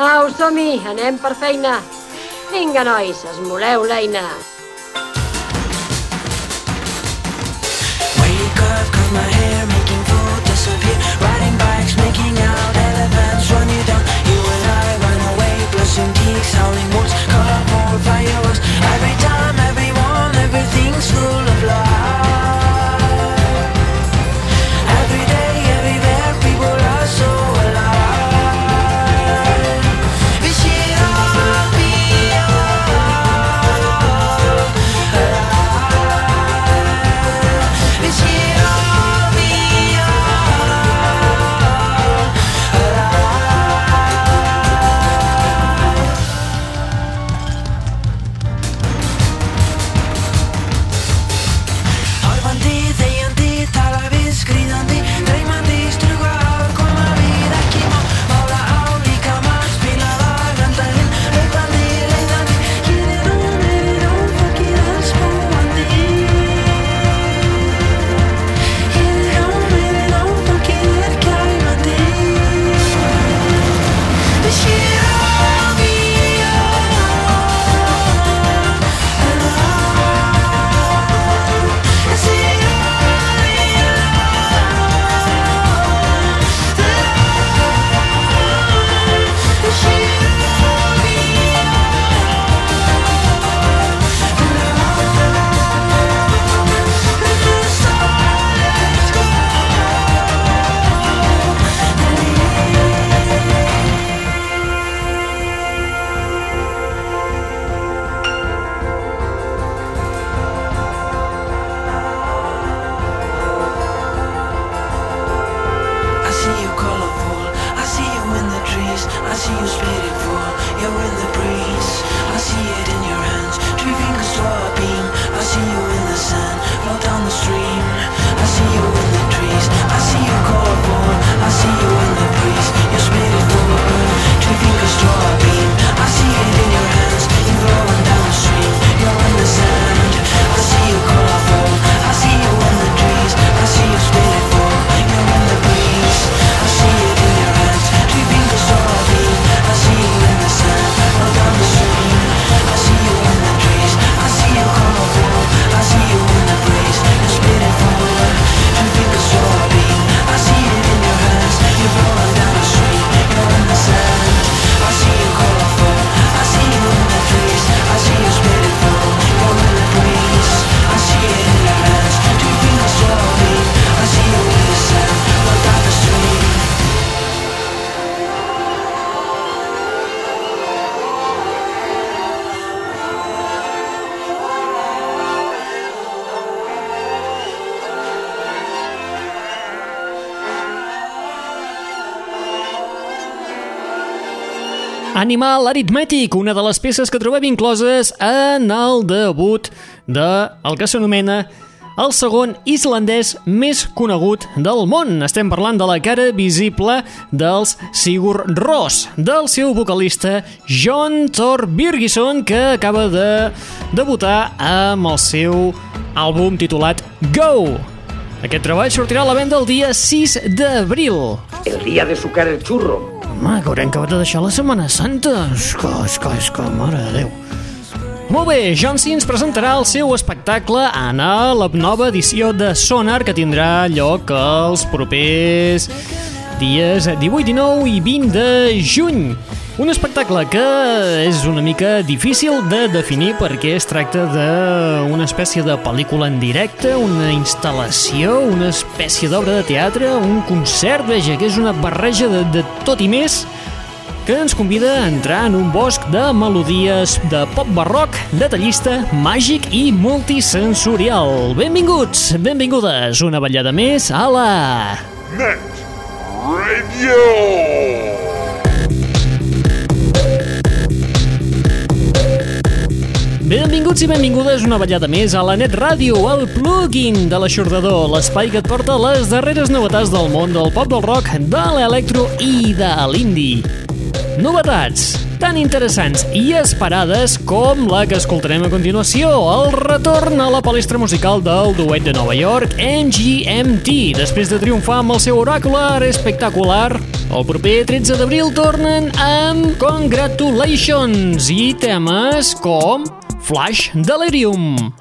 Au, som-hi, anem per feina. Vinga, nois, esmoleu l'eina. Wake up, cut my hair, making food disappear. Riding bikes, making out, elephants run you down. You and I run away, blushing geeks, howling wolves, colorful fireworks. Every time, everyone, everything's full of life. Animal aritmètic, una de les peces que trobem incloses en el debut de el que s'anomena el segon islandès més conegut del món. Estem parlant de la cara visible dels Sigur Rós, del seu vocalista John Thor Birgisson, que acaba de debutar amb el seu àlbum titulat Go! Aquest treball sortirà a la venda el dia 6 d'abril. El día de sucar el churro. Home, que haurem acabat de deixar la Setmana Santa. Que, és que, mare de Déu. Molt bé, John C ens presentarà el seu espectacle en la nova edició de Sonar que tindrà lloc els propers dies 18, 19 i 20 de juny. Un espectacle que és una mica difícil de definir perquè es tracta d'una espècie de pel·lícula en directe, una instal·lació, una espècie d'obra de teatre, un concert, veja, que és una barreja de, de tot i més que ens convida a entrar en un bosc de melodies de pop barroc, detallista, màgic i multisensorial. Benvinguts, benvingudes, una ballada més a la... Net Radio. Benvinguts i benvingudes una ballada més a la Net Ràdio, el plugin de l'aixordador, l'espai que et porta les darreres novetats del món del pop del rock, de l'electro i de l'indi. Novetats tan interessants i esperades com la que escoltarem a continuació, el retorn a la palestra musical del duet de Nova York, MGMT, després de triomfar amb el seu oracular espectacular el proper 13 d'abril tornen amb Congratulations i temes com Flash Delirium.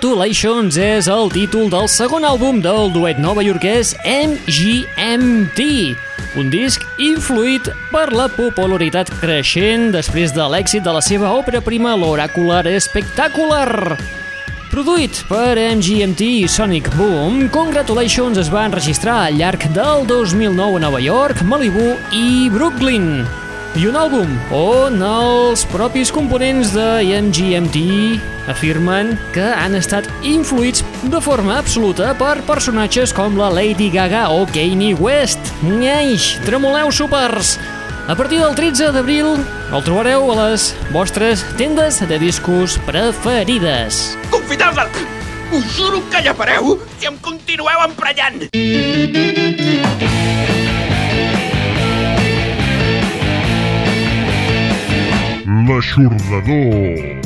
Congratulations és el títol del segon àlbum del duet novaiorquès MGMT, un disc influït per la popularitat creixent després de l'èxit de la seva obra prima l'oracular espectacular. Produït per MGMT i Sonic Boom, Congratulations es va enregistrar al llarg del 2009 a Nova York, Malibu i Brooklyn i un àlbum on els propis components de MGMT afirmen que han estat influïts de forma absoluta per personatges com la Lady Gaga o Kanye West. Nyeix, tremoleu supers! A partir del 13 d'abril el trobareu a les vostres tendes de discos preferides. Confineu-la! Us juro que llapareu si em continueu emprenyant! Mm -hmm. L'aixordador.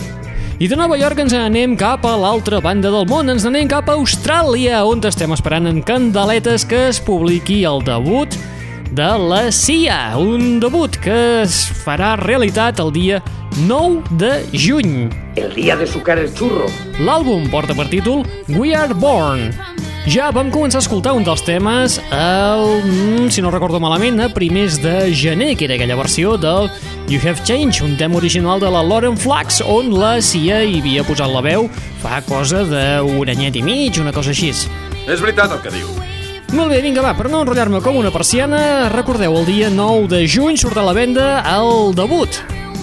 I de Nova York ens anem cap a l'altra banda del món, ens anem cap a Austràlia, on estem esperant en candeletes que es publiqui el debut de la CIA, un debut que es farà realitat el dia 9 de juny. El día de sucar el churro. L'àlbum porta per títol We Are Born. Ja vam començar a escoltar un dels temes el, mm, si no recordo malament, a primers de gener, que era aquella versió del You Have Changed, un tema original de la Lauren Flax, on la Cia hi havia posat la veu fa cosa d'un anyet i mig, una cosa així. És veritat el que diu. Molt bé, vinga, va, per no enrotllar-me com una persiana, recordeu, el dia 9 de juny surt a la venda el debut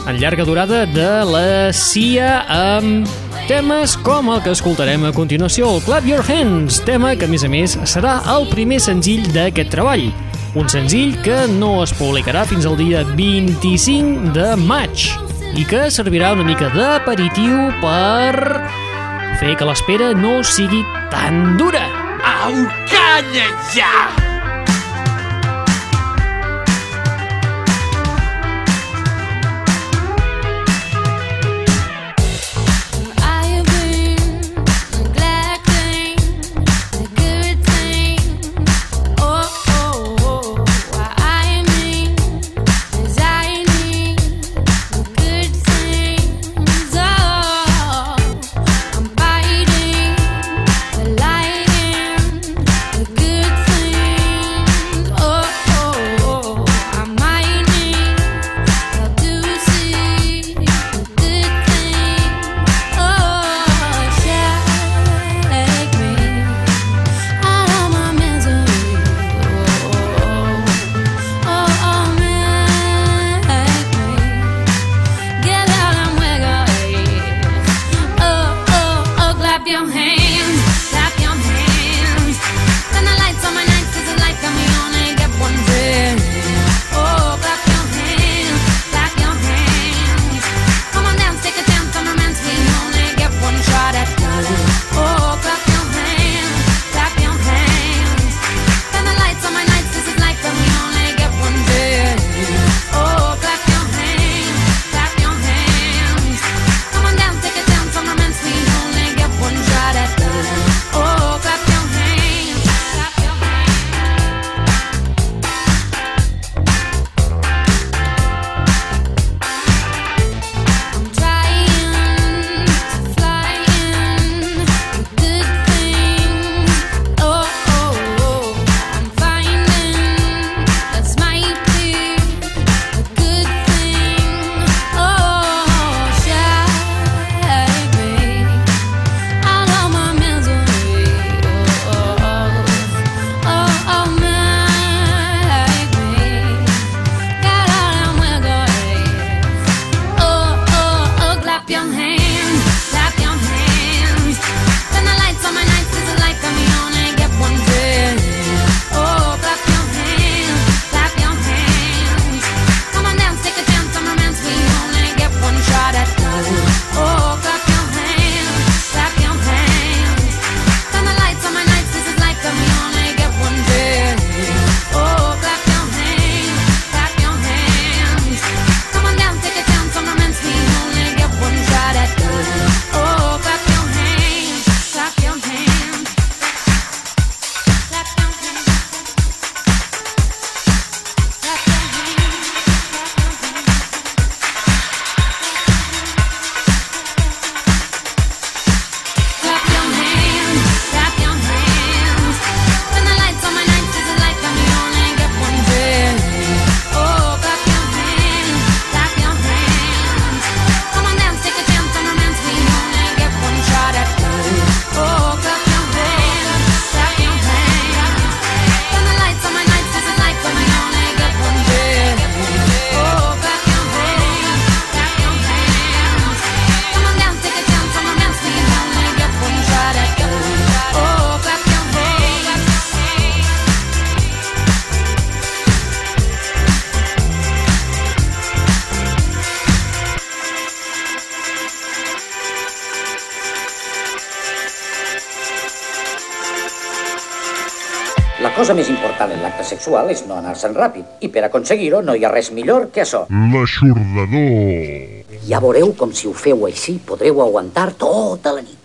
en llarga durada de la CIA amb temes com el que escoltarem a continuació, el Clap Your Hands, tema que a més a més serà el primer senzill d'aquest treball. Un senzill que no es publicarà fins al dia 25 de maig i que servirà una mica d'aperitiu per fer que l'espera no sigui tan dura. Au, calla cosa més important en l'acte sexual és no anar-se'n ràpid. I per aconseguir-ho no hi ha res millor que això. L'aixordador. Ja veureu com si ho feu així podreu aguantar tota la nit.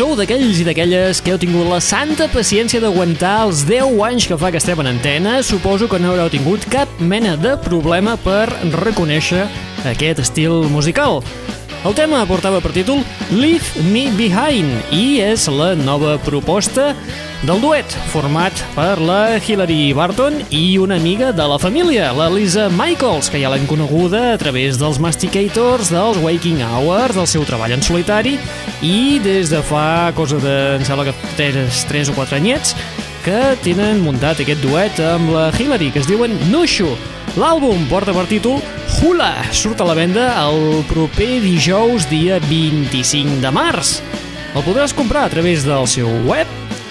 Sou d'aquells i d'aquelles que heu tingut la santa paciència d'aguantar els 10 anys que fa que estem en antena, suposo que no haureu tingut cap mena de problema per reconèixer aquest estil musical. El tema portava per títol Leave Me Behind i és la nova proposta del duet format per la Hilary Barton i una amiga de la família, la Lisa Michaels, que ja l'hem coneguda a través dels Masticators, dels Waking Hours, del seu treball en solitari i des de fa cosa de, em sembla que 3, 3 o 4 anyets, que tenen muntat aquest duet amb la Hilary, que es diuen Nushu. L'àlbum porta per títol Hula, surt a la venda el proper dijous dia 25 de març. El podràs comprar a través del seu web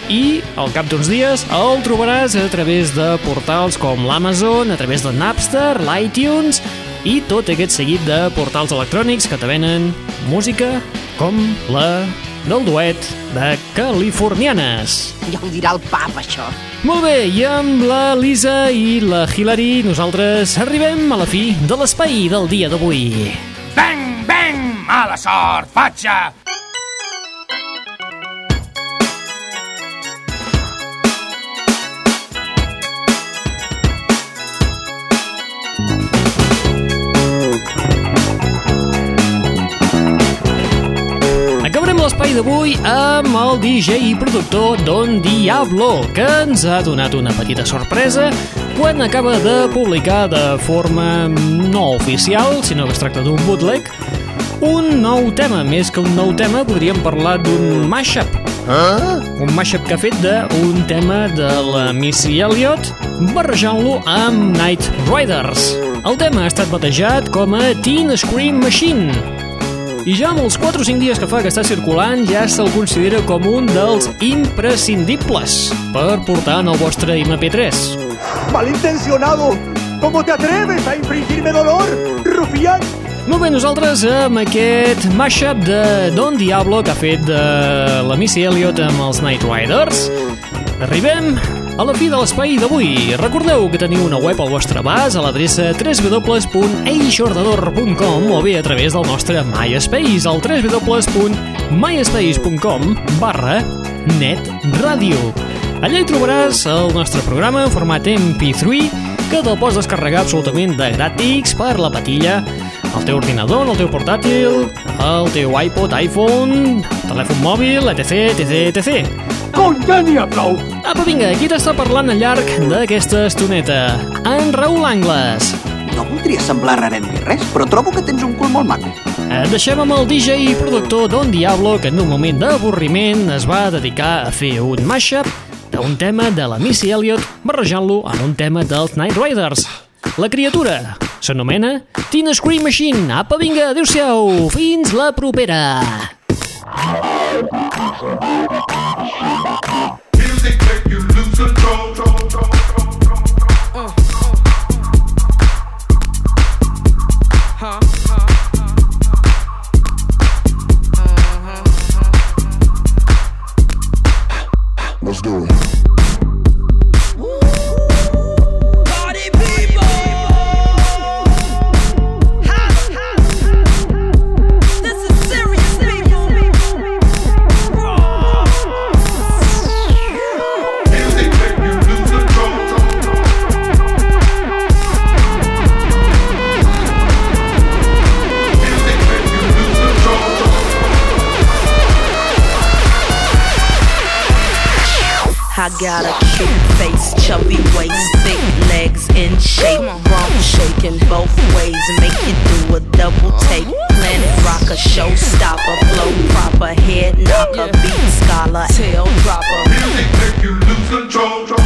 i al cap d'uns dies el trobaràs a través de portals com l'Amazon, a través de Napster, l'iTunes i tot aquest seguit de portals electrònics que te venen música com la del duet de Californianes. Ja ho dirà el pap, això. Molt bé, i amb la Lisa i la Hilary nosaltres arribem a la fi de l'espai del dia d'avui. Bang, bang! Mala sort, fatxa! L'espai d'avui amb el DJ i productor Don Diablo, que ens ha donat una petita sorpresa quan acaba de publicar de forma no oficial, sinó que es tracta d'un bootleg, un nou tema. Més que un nou tema, podríem parlar d'un mashup. Ah? Un mashup que ha fet d'un tema de la Missy Elliott barrejant-lo amb Night Riders. El tema ha estat batejat com a Teen Scream Machine. I ja amb els 4 o 5 dies que fa que està circulant ja se'l considera com un dels imprescindibles per portar en el vostre MP3. ¡Malintencionado! ¿Cómo te atreves a infringirme dolor, rufián? Molt bé, nosaltres amb aquest mashup de Don Diablo que ha fet de la Missy Elliott amb els Night Riders arribem a la fi de l'espai d'avui. Recordeu que teniu una web al vostre abast a l'adreça www.eixordador.com o bé a través del nostre MySpace al www.myspace.com barra netradio. Allà hi trobaràs el nostre programa en format MP3 que te'l pots descarregar absolutament de gratis per la patilla al teu ordinador, al teu portàtil, al teu iPod, iPhone, telèfon mòbil, etc, etc, etc. ¡Con ya ni aplaudo! Apa, vinga, qui t'està parlant al llarg d'aquesta estoneta? En Raül Angles. No voldria semblar rarem ni res, però trobo que tens un cul molt maco. Et deixem amb el DJ i productor Don Diablo que en un moment d'avorriment es va dedicar a fer un mashup d'un tema de la Missy Elliott barrejant-lo en un tema dels Night Riders. La criatura s'anomena Teen Scream Machine. Apa, vinga, adéu-siau, fins la propera. Got a cute face, chubby waist, thick legs in shape. Rump shaking both ways and make you do a double take. Planet rocker, showstopper, flow proper, head knocker, beat scholar, tail dropper. I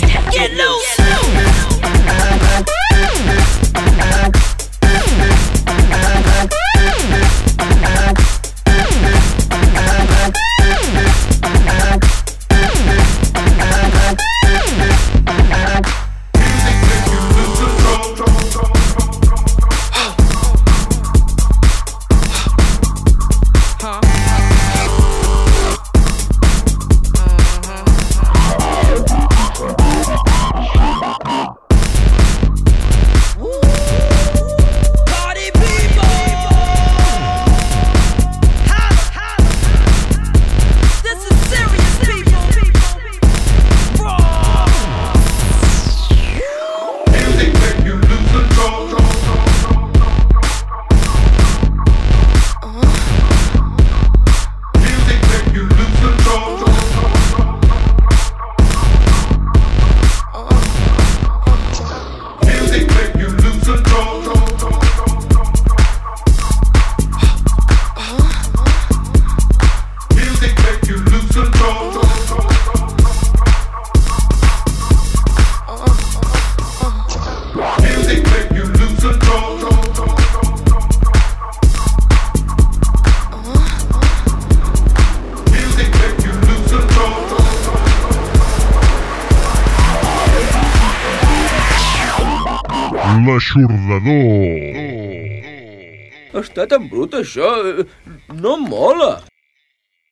Get loose. Tan brut, això. eh, No mola.